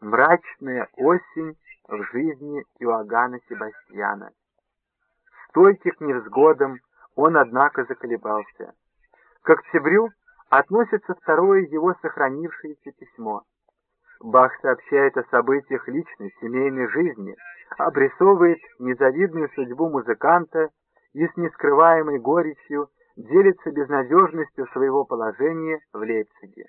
мрачная осень в жизни Иоганна Себастьяна. Стойкий к невзгодам, он, однако, заколебался. К октябрю относится второе его сохранившееся письмо. Бах сообщает о событиях личной, семейной жизни, обрисовывает незавидную судьбу музыканта и с нескрываемой горечью делится безнадежностью своего положения в Лейпциге.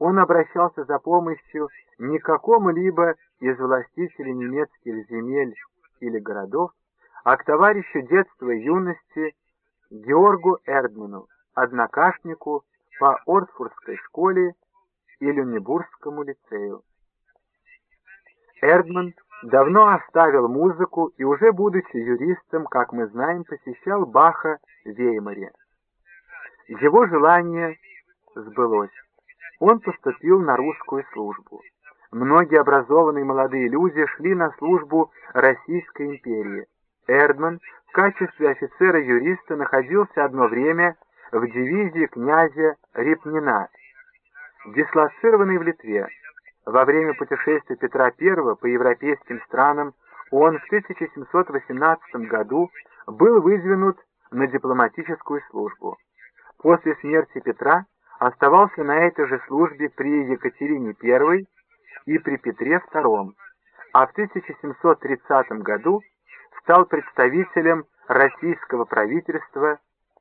Он обращался за помощью не к какому-либо из властителей немецких земель или городов, а к товарищу детства и юности Георгу Эрдману, однокашнику по Ортфурдской школе и Люнебургскому лицею. Эрдман давно оставил музыку и уже будучи юристом, как мы знаем, посещал Баха в Веймаре. Его желание сбылось. Он поступил на русскую службу. Многие образованные молодые люди шли на службу Российской империи. Эрдман в качестве офицера-юриста находился одно время в дивизии князя Репнина, дислоцированный в Литве. Во время путешествия Петра I по европейским странам он в 1718 году был выдвинут на дипломатическую службу. После смерти Петра оставался на этой же службе при Екатерине I и при Петре II, а в 1730 году стал представителем российского правительства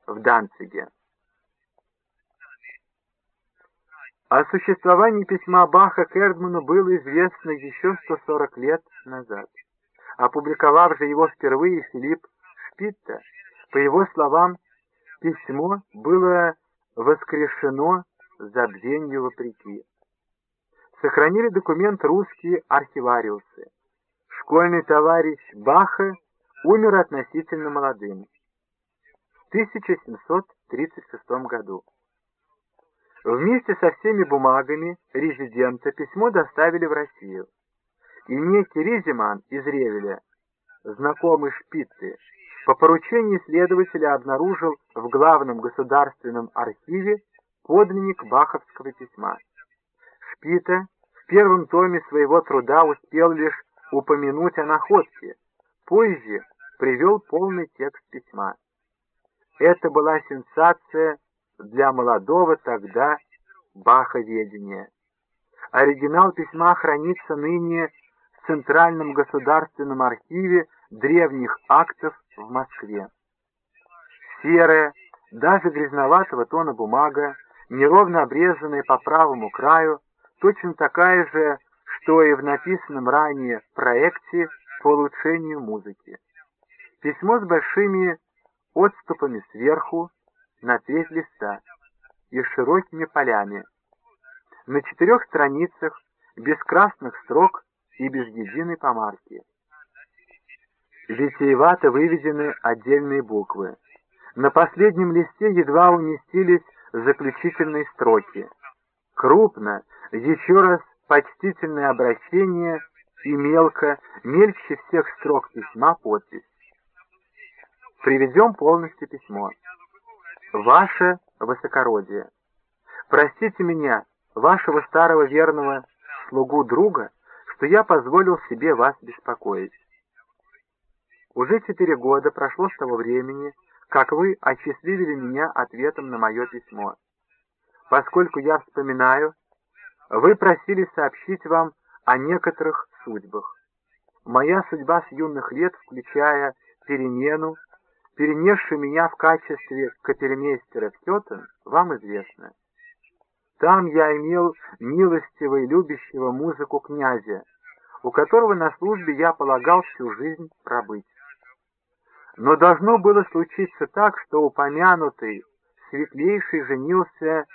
в Данциге. О существовании письма Баха к Эрдману было известно еще 140 лет назад. Опубликовав же его впервые Филипп Шпитта, по его словам, письмо было воскрешено забвенью вопреки. Сохранили документ русские архивариусы. Школьный товарищ Баха умер относительно молодым, в 1736 году. Вместе со всеми бумагами резидента письмо доставили в Россию. И некий Ризиман из Ревеля, знакомый Шпитты, по поручению следователя обнаружил в главном государственном архиве подлинник баховского письма. Шпита в первом томе своего труда успел лишь упомянуть о находке, позже привел полный текст письма. Это была сенсация для молодого тогда баховедения. Оригинал письма хранится ныне в Центральном государственном архиве древних актов в Москве. Серая, даже грязноватого тона бумага, неровно обрезанная по правому краю, точно такая же, что и в написанном ранее проекте по улучшению музыки. Письмо с большими отступами сверху на треть листа и широкими полями. На четырех страницах без красных строк и без единой помарки. Витиевато выведены отдельные буквы. На последнем листе едва уместились заключительные строки. Крупно, еще раз почтительное обращение и мелко, мельче всех строк письма подпись. Приведем полностью письмо. Ваше высокородие. Простите меня, вашего старого верного слугу друга, что я позволил себе вас беспокоить. Уже четыре года прошло с того времени, как вы осчастливили меня ответом на мое письмо. Поскольку я вспоминаю, вы просили сообщить вам о некоторых судьбах. Моя судьба с юных лет, включая перемену, перенесшую меня в качестве капельмейстера в Кетен, вам известна. Там я имел милостивого и любящего музыку князя, у которого на службе я полагал всю жизнь пробыть. Но должно было случиться так, что упомянутый светлейший женился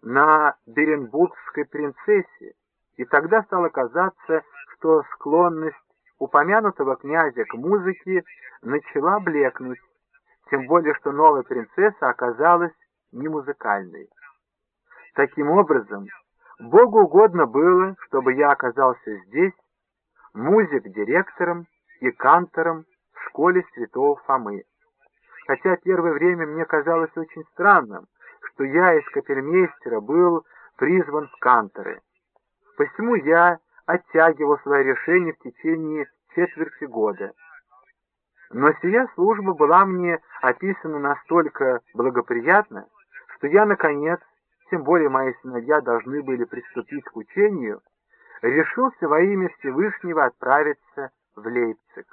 на Беренбургской принцессе, и тогда стало казаться, что склонность упомянутого князя к музыке начала блекнуть, тем более что новая принцесса оказалась не музыкальной. Таким образом, Богу угодно было, чтобы я оказался здесь, музик-директором и кантором школе святого Фомы. Хотя первое время мне казалось очень странным, что я из капельмейстера был призван в канторы. Посему я оттягивал свое решение в течение четверти года. Но сия служба была мне описана настолько благоприятно, что я, наконец, тем более мои сыновья должны были приступить к учению, решился во имя Всевышнего отправиться в Лейпциг.